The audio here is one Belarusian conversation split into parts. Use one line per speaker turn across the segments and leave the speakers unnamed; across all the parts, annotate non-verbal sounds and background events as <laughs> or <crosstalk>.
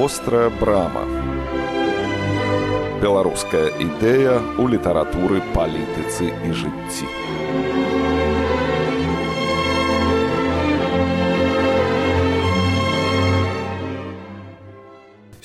вострая брама. Беларуская ідэя ў літаратуры палітыцы і жыцці.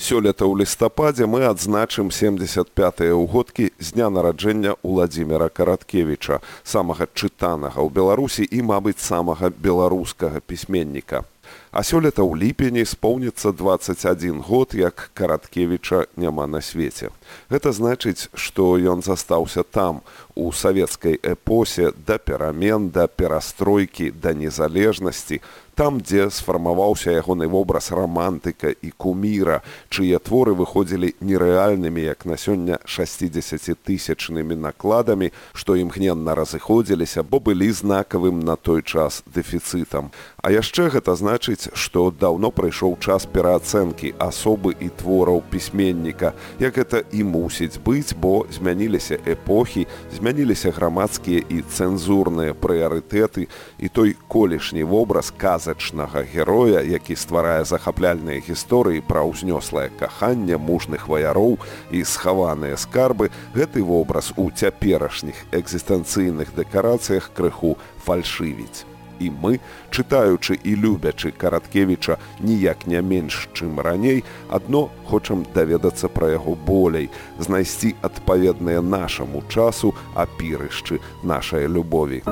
Сёлета ў лістападзе мы адзначым 75 ўгодкі з дня нараджэння ўладзіміра караткевіча самага чытанага ў беларусі і мабыць самага беларускага пісьменніка А сёлета ў ліпені споўніцца 21 год, як караткевіча няма на свеце. Гэта значыць, што ён застаўся там, у савецкай эпосе да перамен, да перастройкі, да незалежнасці, там, дзе сфармаваўся ягоны вобраз рамантыка і куміра, чые творы выходзілі нерэальнымі, як на сёння 60тысячнымі накладамі, што імгненна разыходзіліся, бо былі знакавым на той час дэфіцытам. А яшчэ гэта значыць, што даўно прыйшоў час пераацэнкі асобы і твораў пісьменніка, як гэта і мусіць быць, бо змяніліся эпохі, змяніліся грамадскія і цэнзурныя прыярытэты і той колішні вобраз каза казачнага героя, які стварае захапляльныя гісторыі пра ўзнёслае каханне мужных ваяроў і схаваныя скарбы, гэты вобраз у цяперашніх экзістэнцыйных дэкарацыях крыху фальшывіць. І мы, чытаючы і любячы караткевіча ніяк не менш, чым раней, адно хочам даведацца пра яго болей, знайсці адпаведныя нашаму часу апірышчы нашай любові.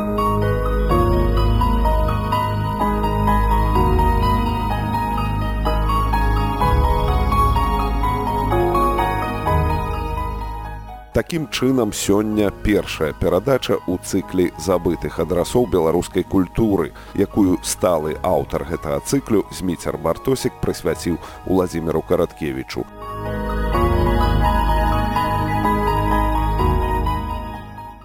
Такім чынам сёння першая перадача ў цыклі забытых адрасоў беларускай культуры, якую сталы аўтар гэтага цыклю зміцер бартосік прысвяціў уладзіміру караткевічу.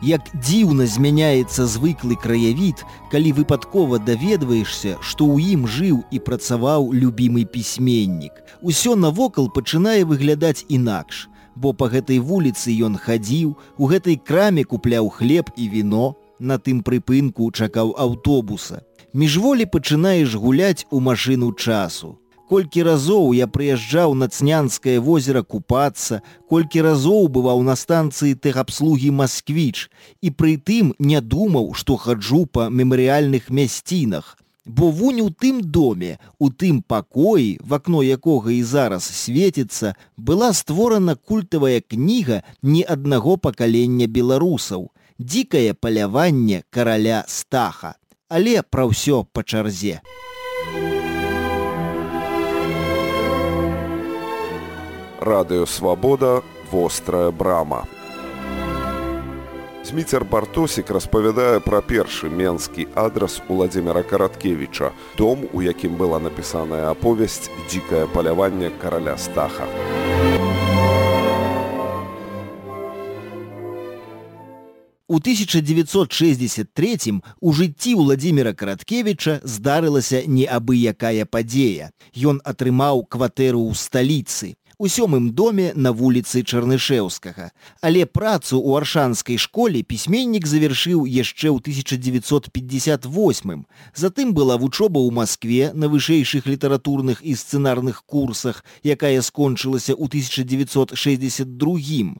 Як дзіўна змяняецца звыклы краявід, калі выпадкова даведваешся, што ў ім жыў і працаваў любімы пісьменнік. Усё навокал пачынае выглядаць інакш бо па гэтай вуліцы ён хадзіў, у гэтай краме купляў хлеб і віно, на тым прыпынку чакаў аўтобуса. Міжволі пачынаеш гуляць у машыну часу. Колькі разоў я прыязджаў на цнянскае возера купацца, колькі разоў бываў на станцыі тэхабслугі Масквіч і прытым не думаў, што хаджу па мемарыяльных мясцінах, Бо вунь у тым доме, у тым пакоі, в акно якога і зараз свеціцца, была створана культавая кніга ні аднаго пакалення беларусаў, дзікае паляванне караля стаха, але пра ўсё па чарзе.
Радыё свабода вострая брама. Зміцер Бартосік распавядае пра першы менскі адрас Уладзіміра Караткевіча, дом, у якім была напісаная аповесць дзікае паляванне караля стаха.
У 1963 у жыцці Владзіміра Караткевіча здарылася неабыякая падзея. Ён атрымаў кватэру ў сталіцы у сёмым доме на вуліцы чарнышеўскага але працу ў аршанскай школе пісьменнік завяршыў яшчэ ў 1958 затым была вучоба ў москве на вышэйшых літаратурных і сцэнарных курсах якая скончылася ў 1962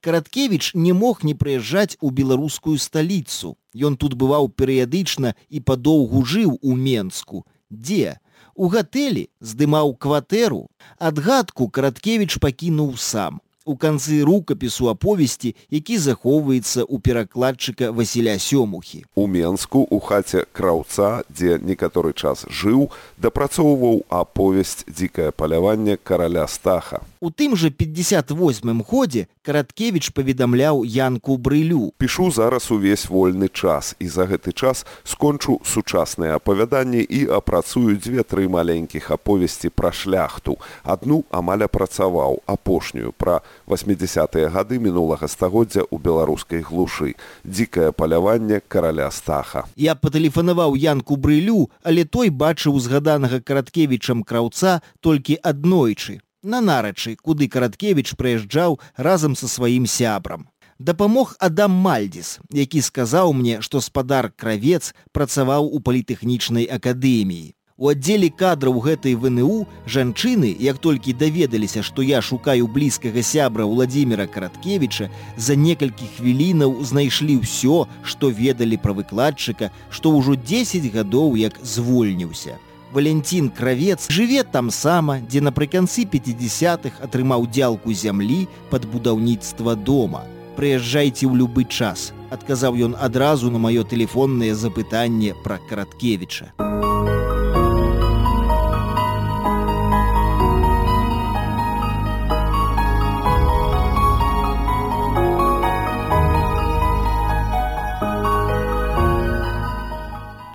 караткевич не мог не прыязджаць у беларускую сталіцу. Ён тут бываў перыядычна і падоўгу жыў у менску. Дзе У гатэлі здымаў кватэру, адгадку караткевіч пакінуў сам у канцы рукапісу аповесці, які захоўваецца ў перакладчыка Васіля сёмухі.
У Менску у хаце краўца, дзе некаторы час жыў, дапрацоўваў аповесць дзікае паляванне караля стаха.
У тым жа 58 годзе караткевич паведамляў янку брылю.
Пішу зараз увесь вольны час і за гэты час скончу сучасныя апавяданні і апрацую дзве-тры маленькіх аповесці пра шляхту. Адну амаль апрацаваў апошнюю пра 80-тыя гады мінулага стагоддзя ў беларускай глушы дзікае паляванне караля стаха
я патэлефанаваў янку брылю але той бачыў згаданага караткевічам краўца толькі аднойчы на нарачы куды караткевич прыязджаў разам са сваім сябрам дапамог адам мальдзіс які сказаў мне што спадар кравец працаваў у палітэхнічнай акадэміі У аддзеле кадраў гэтай ВНУ жанчыны, як толькі даведаліся, што я шукаю блізкага сябра Владзіміра Караткевіча, за некалькі хвілінаў знайшлі ўсё, што ведалі пра выкладчыка, што ўжо 10 гадоў як звольніўся. Валентин Кравец жыве там сама, дзе напрыканцы 50-х атрымаў дзялку зямлі пад будаўніцтва дома. Прыязджайце ў любы час, адказаў ён адразу на маё тэлефоннае запытанне пра Караткевіча.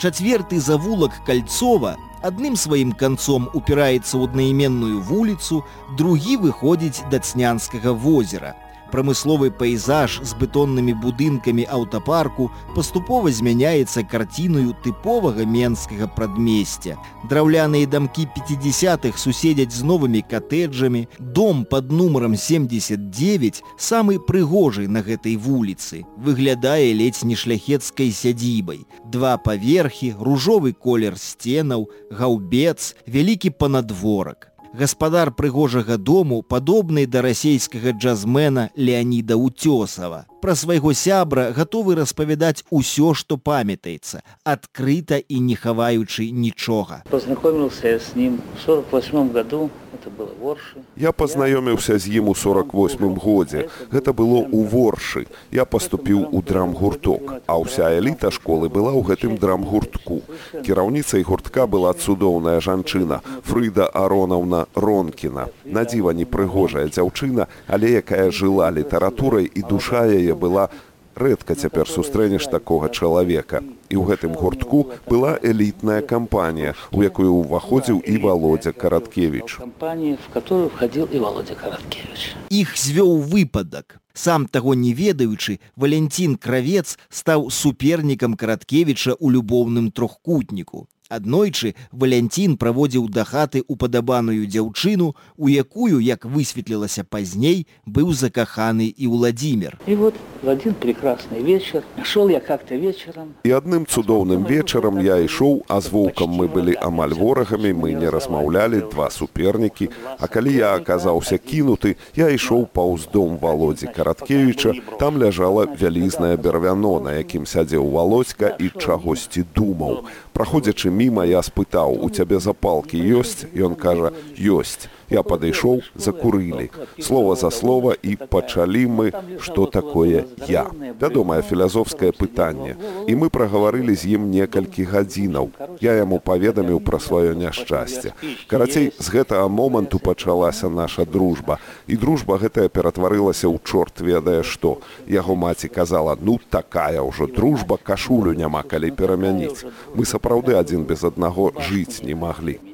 Чацверты завулак кальцова Адным сваім канцом упіраецца ў аднайменную вуліцу, другі выходзіць да цнянскага возера прамысловы пейзаж з бетоннымі будынкамі аўтапарку паступова змяняецца карціною тыповага менскага прадмесця. Драўляныя дамкі 50-х суседзяць з новымі катэджамі, дом под нумаром 79 самы прыгожы на гэтай вуліцы. Выглядае ледзь не шляхецкай сядзібай. Два паверхі, ружовы колер сценаў, гаўбец, вялікі панадворак гаспадар прыгожага дому падобны да расійскага джазмена Леаніда Уцёсава. Пра свайго сябра гатовы распавядаць усё, што памятаецца, адкрыта і не хаваючы нічога.
Познакомился с ним в 48 году это было воршы
я пазнаёміўся з ім у 48 годзе гэта было ў воршы я паступіў у драмгурток а ўся эліта школы была ў гэтым драмгуртку. Кіраўніцай гуртка была цудоўная жанчына фрыда аронаўна ронкіна. Надзіва непрыгожая дзяўчына але якая жыла літаратурай і душа яе была у рэдка цяпер сустрэнеш такога чалавека. І ў гэтым гуртку была элітная кампанія, у якую ўваходзіў і володя караткевич.
в которую входил і володя караткевич.
Іх звёў выпадак. Сам таго не ведаючы, Валентин кравец стаў супернікам караткевіча ў любоўным трохкутніку. Аднойчы Валянцін праводзіў да хаты упадабаную дзяўчыну, у якую, як высветлілася пазней, быў закаханы і Владзімир.
І вот в один прекрасны вечар шел я как-то вечарам.
І адным цудоўным вечарам я ішоў, а з воўкам мы былі амаль ворагамі, мы не размаўлялі два супернікі. А калі я аказаўся кінуты, я ішоў паўз дом володзі караткевіча, там ляжала вялізнае бервяно, на якім сядзеў володька і чагосьці думаў. Праходзячы міма я спытаў у цябе запалкі ёсць? Ён кажа ёсць я падышоў закурылі слова за слова і пачалі мы што такое я вядомае філязофскае пытанне і мы прагаварылі з ім некалькі гадзінаў я яму паведаміў пра сваё няшчасце карацей з гэтага моманту пачалася наша дружба. І дружба гэтая ператварылася ў чорт ведае што яго маці казала ну такая ўжо дружба кашулю няма калі перамяніць мы сапраўды адзін без аднаго жыць не маглі.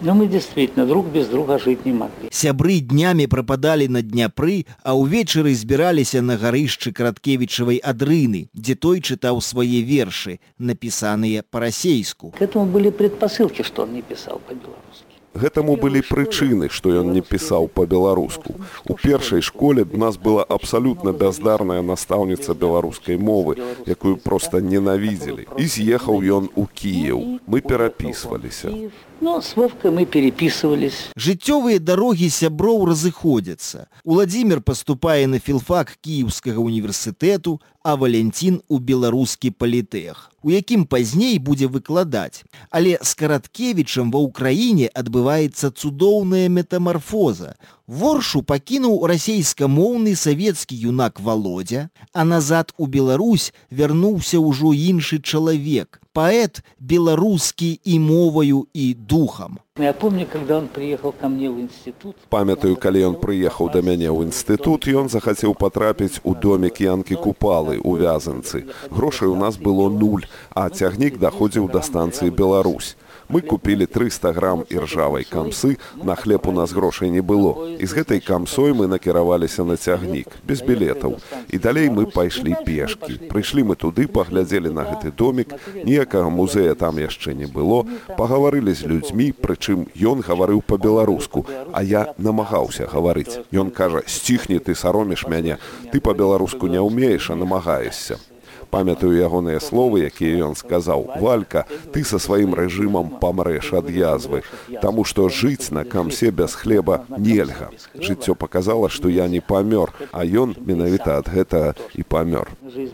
Но мы действительно друг без друга жить не могли.
Сябры днямі прападалі на дняпры, а ўвечары збіраліся на гарышчы краткевічавай адрыны, дзе той чытаў свае вершы, напісаныя па-расейску.
К этому были предпосылки, что он не писал по-белорусски.
Гэтаму былі прычыны, што ён не пісаў па-беларуску. У першай школе б нас была абсалютна бяздарная настаўніца беларускай мовы, якую проста ненавідзелі. І з'ехаў ён у Кіеў. Мы перапісваліся.
Ну, с Вовкой мы переписывались.
Жыццёвыя дарогі сяброў разыходзяцца. Уладзімир паступае на філфак кіеўскага універсітэту, а Валентин у беларускі палітэх, у якім пазней будзе выкладаць. Але з караткевічам ва ўкраіне адбываецца цудоўная метамарфоза. Воршу пакінуў расейскамоўны савецкі юнак володя, а назад у Беларусь вярнуўся ўжо іншы чалавек, паэт беларускі і моваю і духам.
Я помню, когда он приехал ко мне в институт.
Памятаю, калі ён прыехаў да мяне ў інстытут, ён захацеў патрапіць у домик Янкі Купалы у вязанцы. Грошай у нас было нуль, а цягнік даходзіў да станцыі Беларусь. Мы купілі 300 грамм іржавай камсы, на хлеб у нас грошай не было. І з гэтай камсой мы накіраваліся на цягнік, без білетаў. І далей мы пайшлі пешкі. Прыйшлі мы туды, паглядзелі на гэты домик, ніякага музея там яшчэ не было, пагаварылі з людзьмі, прычым ён гаварыў па-беларуску, а я намагаўся гаварыць. Ён кажа: сціхні ты сароміш мяне, ты па-беларуску не ўмееш, а намагаешся памятаю ягоныя словы якія ён сказаў. Валька ты са сваім рэжымам памрэш ад язвы таму што жыць на камсе без хлеба нельга. Жыццё показала што я не памёр а ён менавіта ад гэтага і памёр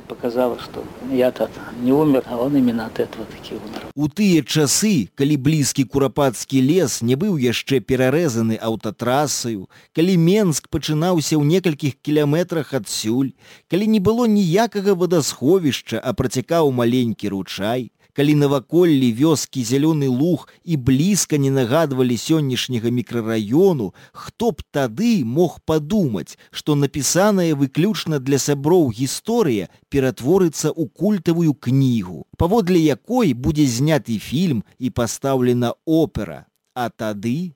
показала что я так не умер а он именно от этого таки умер.
У тыя часы калі блізкі курапацкі лес не быў яшчэ перарэзаны аўтатрасаю калі менск пачынаўся ў некалькіх кіляметрах адсюль калі не было ніякага вадасховішча а працякаў маленькі ручай калі наваколлі вёскі зялёны луг і блізка не нагадвалі сённяшняга мікрараёну хто б тады мог падумаць што напісаная выключна для сяброў гісторыя ператворыцца ў культавую кнігу паводле якой будзе зняты фільм і пастаўлена опера. А тады?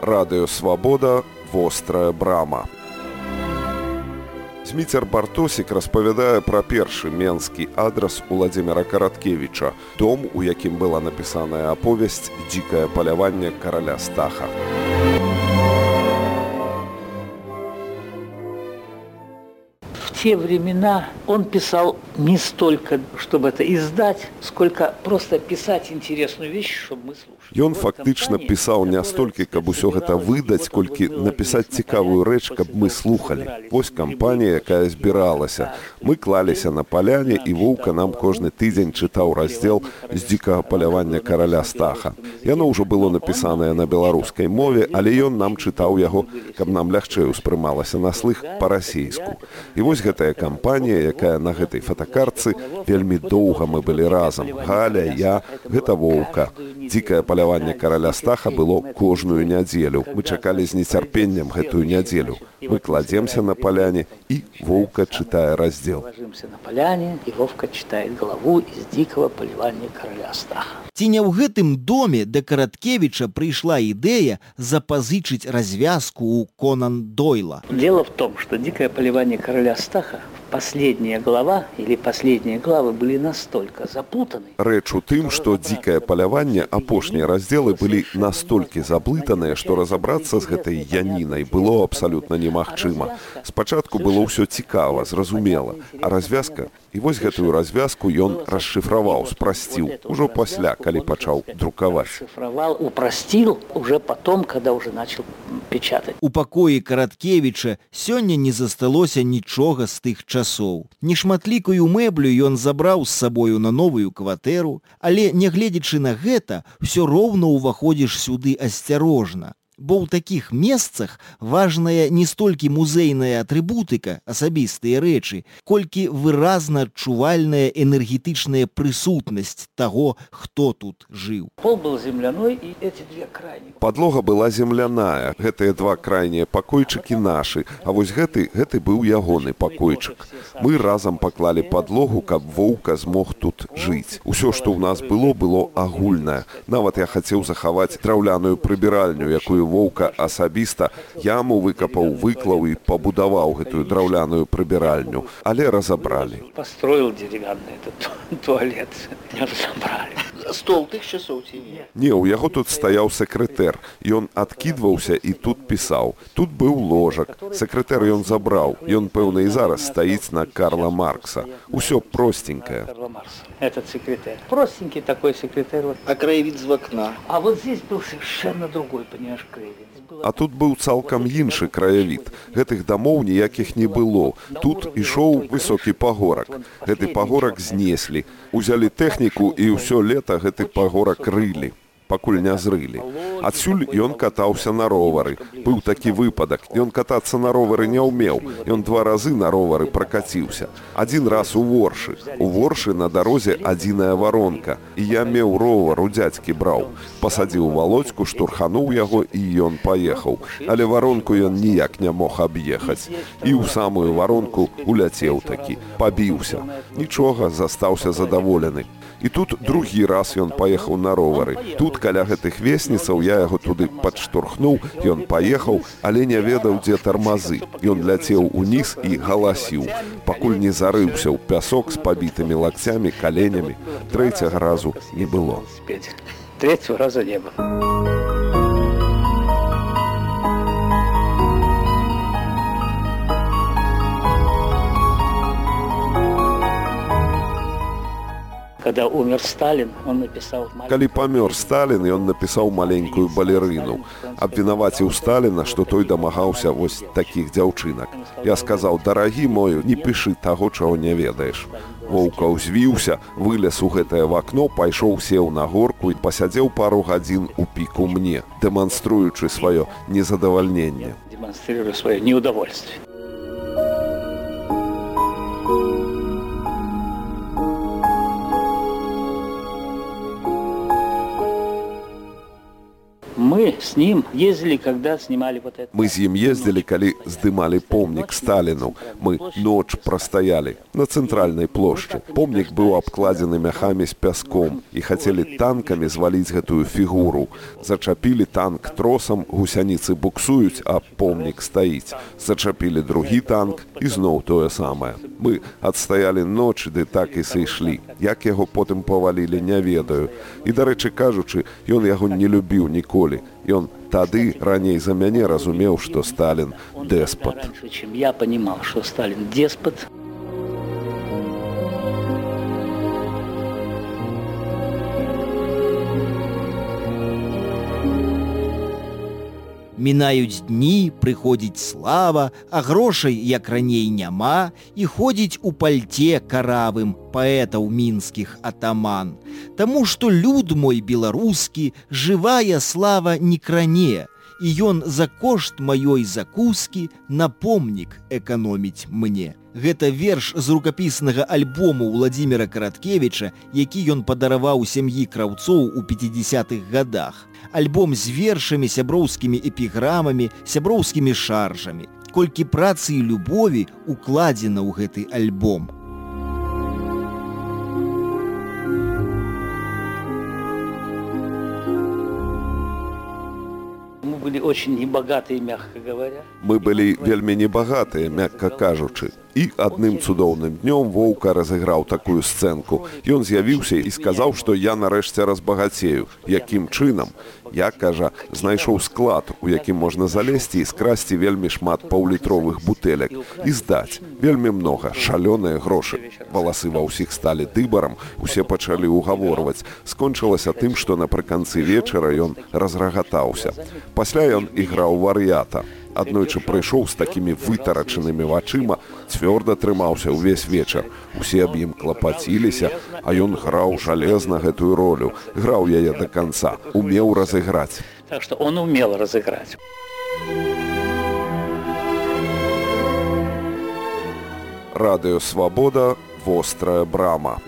Радыё свабода вострая брама Зміцер Бартосік распавядае пра першы менскі адрас Уладзіміра Караткевіча, дом, у якім была напісаная аповесць дзікае паляванне караля стаха.
Те времена он писал не столько, чтобы это издать, сколько просто писать интересную вещь, чтобы мы слушали.
Ён фактычна пісаў не столькі, каб усё гэта выдаць, колькі напісаць цікавую рэч, каб мы слухали. Вось кампанія, якая збіралася. Мы клаліся на паляне і воўка нам кожны тыдзень чытаў раздзел з дзікага палявання караля стаха. Яно ўжо было напісанае на беларускай мове, але ён нам чытаў яго, каб нам лягчэй успрымалася на слых па-расейску. І вось гэтая кампанія, якая на гэтай фотакарцы вельмі доўга мы былі разам. Галя, я, гэта воўка. Дзікае паляванне караля стаха было кожную нядзелю. Мы чакалі з нецярпеннем гэтую нядзелю. Мы кладземся на паляне і воўка чытае раздзел.
Ложимся на поляне, и Вовка читает главу из дикого поливания короля Стаха.
ці не ў гэтым доме да караткевіча прыйшла ідэя запазычыць развязку ў конан дойла
Дело в том, что дикое поливание короля Стаха, последняя глава или последние главы были настолько запутаны,
Рэч у тым, што дзікае паляванне апошнія раздзелы былі настолькі заблытаныя, што разабрацца з гэтай янінай было абсалютна немагчыма. Спачатку было ўсё цікава, зразумела, а развязка і вось гэтую развязку ён расшыфраваў, спрасціў ужо пасля, калі пачаў друкаваць.
шифровал, упростил уже потом, когда уже начал печатать.
У пакоі караткевіча сёння не засталося нічога з тых часоў. Нешматлікую мэблю ён забраў з сабою на новую кватэру, але нягледзячы на гэта, усё роўна ўваходзіш сюды асцярожна. Бо ў такіх месцах важная не столькі музейная атрыбутыка, асабістыя рэчы, колькі выразна адчувальная энергетычная прысутнасць таго, хто тут жыў.
Пол был земляной, и эти две крайние.
Падлога была земляная, гэтыя два крайнія пакойчыкі нашы, а вось гэты гэты быў ягоны пакойчык. Мы разам паклалі падлогу, каб воўка змог тут жыць. Усё, што ў нас было, было агульнае. Нават я хацеў захаваць драўляную прыбіральню, якую воўка асабіста яму выкапаў, выклаў і пабудаваў гэтую драўляную прыбіральню, але разабралі.
Построил деревянный <laughs> туалет. Не разобрали.
Стол тых часоў ці не?
Не, у яго тут стаяў секретэр. Ён адкідваўся і тут пісаў. Тут быў ложак. Секретэр ён забраў. Ён, пэўна, і зараз стаіць на Карла Маркса. Усё простенькае.
Этот секретарь. Простенький такой секретарь. Вот.
А краявід з вакна.
А вот здесь был совершенно другой, понимаешь,
А тут быў цалкам іншы краявід. Гэтых дамоў ніякіх не было. Тут ішоў высокі пагорак. Гэты пагорак знеслі. Узялі тэхніку і ўсё лета гэты пагорак рылі пакуль не зрылі. Адсюль ён катаўся на ровары. Быў такі выпадак. Ён катацца на ровары не ўмеў. Ён два разы на ровары пракаціўся. Адзін раз у воршы. У воршы на дарозе адзіная варонка. І я меў ровар у дзядзькі браў. Пасадзіў валодзьку, штурхануў яго і ён паехаў. Але варонку ён ніяк не мог аб'ехаць. І ў самую варонку уляцеў такі, пабіўся. Нічога, застаўся задаволены. І тут другі раз ён паехаў на ровары. Тут каля гэтых весніцаў я яго туды падштурхнуў, ён паехаў, але не ведаў, дзе тармазы. Ён ляцеў уніз і галасіў, пакуль не зарыўся ў пясок з пабітымі лакцямі, каленямі. Трэцяга разу не было.
Третьего раза не было. Когда умер Сталин, он написал...
Калі памёр Сталін, ён напісаў маленькую балерыну. Абвінаваціў Сталіна, што той дамагаўся вось такіх дзяўчынак. Я сказаў: дарагі мою, не пішы таго, чаго не ведаеш. Воўка ўзвіўся, вылез у гэтае в акно, пайшоў сеў на горку і пасядзеў пару гадзін у піку мне, дэманструючы сваё незадавальненне.
Демонстрируя свое неудовольствие. С ним ездили, когда снимали вот это.
Мы з ім ездзілі, калі здымалі помнік Сталіну. Мы ноч прастаялі на цэнтральнай плошчы. Помнік быў абкладзены мяхамі з пяском і хацелі танкамі зваліць гэтую фігуру. Зачапілі танк тросам, гусяніцы буксуюць, а помнік стаіць. Зачапілі другі танк і зноў тое самае. Мы адстаялі ноч, ды так і сышлі. Як яго потым павалілі, не ведаю. І, дарэчы кажучы, ён яго не любіў ніколі. Ён тады раней за мяне разумеў, што Сталін
гораздо раньше, чем я понимал, что Сталин деспот.
Мінаюць дні, прыходзіць слава, а грошай, як раней няма, і ходзіць у пальце каравым паэтаў мінскіх атаман. Таму што люд мой беларускі, жывая слава не кране, і ён за кошт маёй закускі на помнік эканоміць мне. Гэта верш з рукапіснага альбому Владзіміра Караткевіча, які ён падараваў сям'і краўцоў у 50-х годах. Альбом з вершамі, сяброўскімі эпіграмамі, сяброўскімі шаржамі. Колькі працы і любові укладзена ў гэты альбом.
Были очень небогатые, мягко говоря.
Мы былі вельмі небагатыя, мякка кажучы. І адным цудоўным днём воўка разыграў такую сцэнку. Ён з'явіўся і сказаў, што я нарэшце разбагацею. Якім чынам? Я, кажа, знайшоў склад, у якім можна залезці і скрасці вельмі шмат паўлітровых бутэлек і здаць. Вельмі многа, шалёныя грошы. Валасы ва ўсіх сталі дыбарам, усе пачалі ўгаворваць. Скончылася тым, што напрыканцы вечара ён разрагатаўся. Пасля ён іграў вар'ята. Аднойчы прыйшоў з такімі вытарачанымі вачыма, цвёрда трымаўся ўвесь вечар. Усе аб ім клапаціліся, а ён граў жалезна гэтую ролю, граў яе да канца, умеў разыграць.
Так что он умел разыграть.
Радыё Свабода, вострая брама.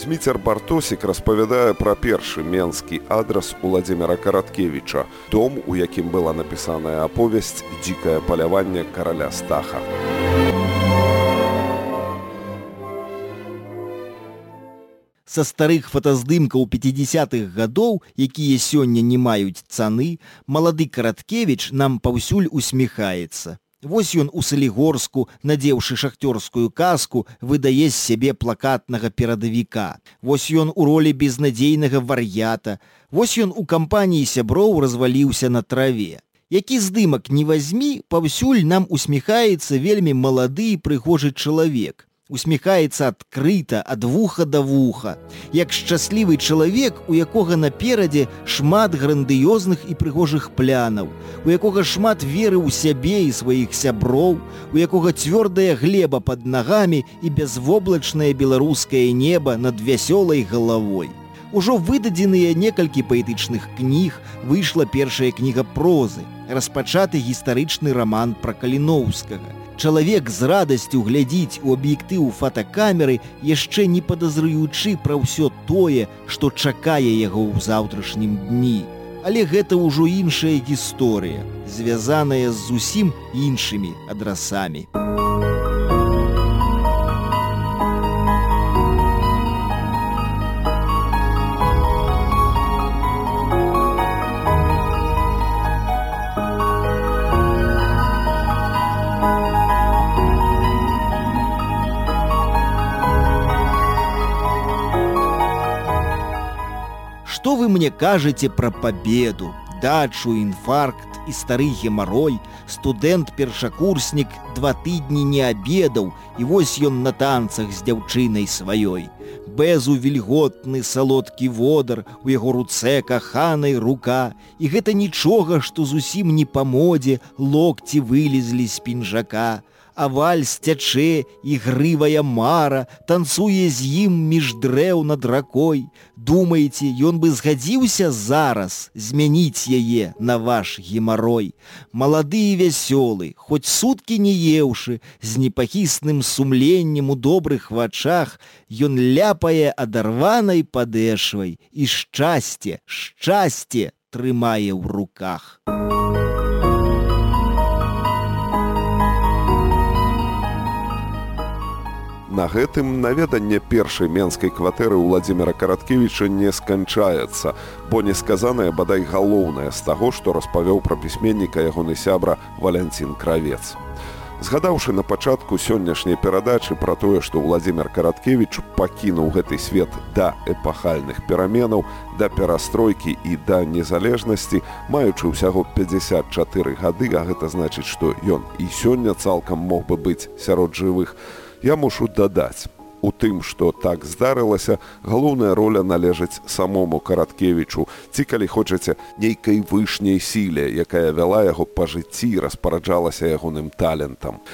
Зміцер Бартосік распавядае пра першы менскі адрас Уладзіміра Караткевіча, дом, у якім была напісаная аповесць дзікае паляванне караля Стаха.
Са старых фотаздымкаў 50-х гадоў, якія сёння не маюць цаны, малады Караткевіч нам паўсюль усміхаецца. Вось ён у салігорску, надзеўшы шахцёрскую каску, выдае з сябе плакатнага перадавіка. Вось ён у ролі безнадзейнага вар'ята. Вось ён у кампаніі сяброў разваліўся на траве. Які здымак не вазьмі, паўсюль нам усміхаецца вельмі малады і прыгожы чалавек усміхаецца адкрыта ад вуха да вуха, як шчаслівы чалавек, у якога наперадзе шмат грандыёзных і прыгожых плянаў, у якога шмат веры ў сябе і сваіх сяброў, у якога цвёрдая глеба пад нагамі і бязвоблачнае беларускае неба над вясёлай галавой. Ужо выдадзеныя некалькі паэтычных кніг выйшла першая кніга прозы, распачаты гістарычны раман пра каліноўскага. Чалавек з радасцю глядзіць у аб'ектыў фотокамеры, яшчэ не падазрыючы пра ўсё тое, што чакае яго ў заўтрашнім дні. Але гэта ўжо іншая гісторыя, звязаная з зусім іншымі адрасамі. Что вы мне кажете про победу, дачу, инфаркт і стары гемарой, студэнт-першакурснік два тыдні не абедаў, і вось ён на танцах з дзяўчынай сваёй. Бэзу вільготны салодкі водар, у яго руцэ каханай рука, і гэта нічога, што зусім не па модзе локці вылезлі з пінжака а вальс цячэ і грывая мара танцуе з ім між дрэў над ракой. Думаеце, ён бы згадзіўся зараз змяніць яе на ваш гемарой. Малады і вясёлы, хоць суткі не еўшы, з непахісным сумленнем у добрых вачах, ён ляпае адарванай падэшвай і шчасце, шчасце трымае ў руках.
На гэтым наведанне першай менскай кватэры Владзіміра Караткевіча не сканчаецца, бо несказанае бадай галоўнае з таго, што распавёў пра пісьменніка ягоны сябра Валянцін кравец. Згадаўшы на пачатку сённяшняй перадачы пра тое, што Владзімир Караткевіч пакінуў гэты свет да эпахальных пераменаў, да перастройкі і да незалежнасці, маючы ўсяго 54 гады, а гэта значыць, што ён і сёння цалкам мог бы быць сярод жывых, я мушу дадаць. У тым, што так здарылася, галоўная роля належыць самому караткевічу, ці калі хочаце нейкай вышняй сіле, якая вяла яго па жыцці, распараджалася ягоным талентам.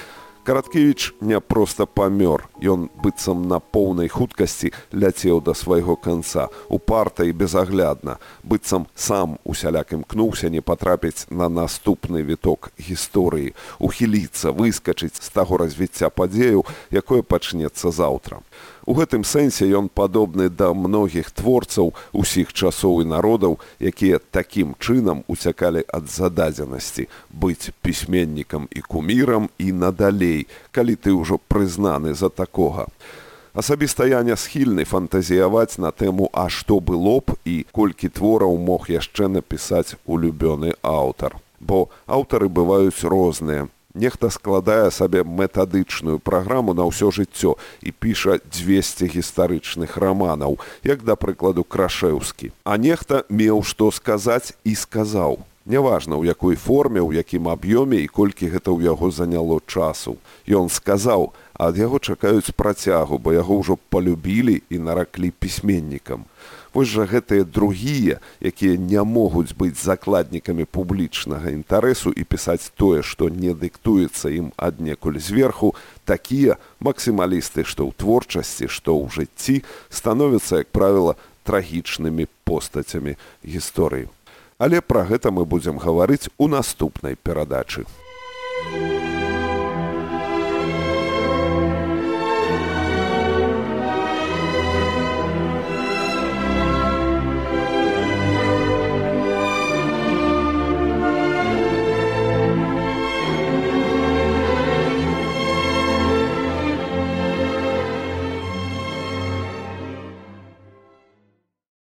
Караткевіч не проста памёр. Ён быццам на поўнай хуткасці ляцеў да свайго канца, упарта і безаглядна, быццам сам усяляк імкнуўся не патрапіць на наступны віток гісторыі, ухіліцца, выскачыць з таго развіцця падзеяў, якое пачнецца заўтра. У гэтым сэнсе ён падобны да многіх творцаў усіх часоў і народаў, якія такім чынам уцякалі ад зададзенасці быць пісьменнікам і кумірам і надалей, калі ты ўжо прызнаны за такога. Асабіста я не схільны фантазіяваць на тэму, а што было б і колькі твораў мог яшчэ напісаць улюбёны аўтар. Бо аўтары бываюць розныя, нехта складае сабе метадычную праграму на ўсё жыццё і піша 200 гістарычных раманаў, як да прыкладу крашеўскі. А нехта меў што сказаць і сказаў. Няважна, у якой форме, у якім аб'ёме і колькі гэта ў яго заняло часу. Ён сказаў, ад яго чакаюць працягу, бо яго ўжо палюбілі і нараклі пісьменнікам. Вось жа гэтыя другія, якія не могуць быць закладнікамі публічнага інтарэсу і пісаць тое, што не дыктуецца ім аднекуль зверху, такія максімалісты, што ў творчасці, што ў жыцці становяцца, як правіла, трагічнымі постацямі гісторыі. Але пра гэта мы будзем гаварыць у наступнай перадачы.